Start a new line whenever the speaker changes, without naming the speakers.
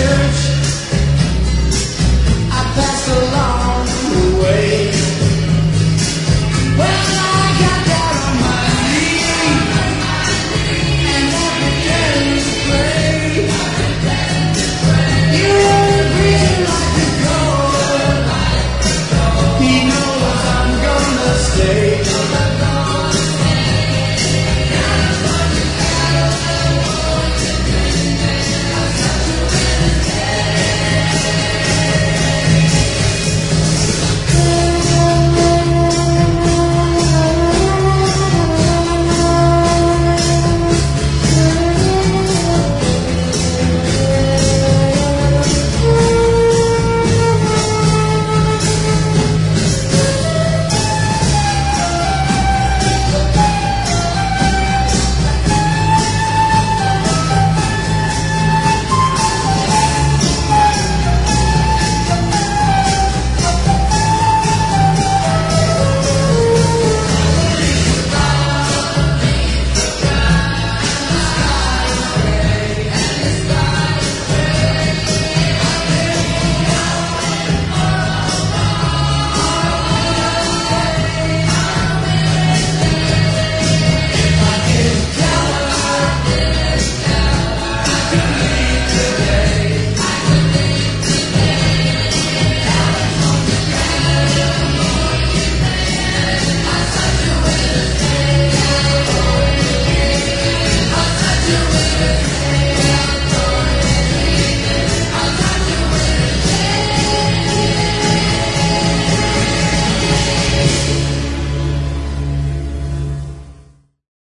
church.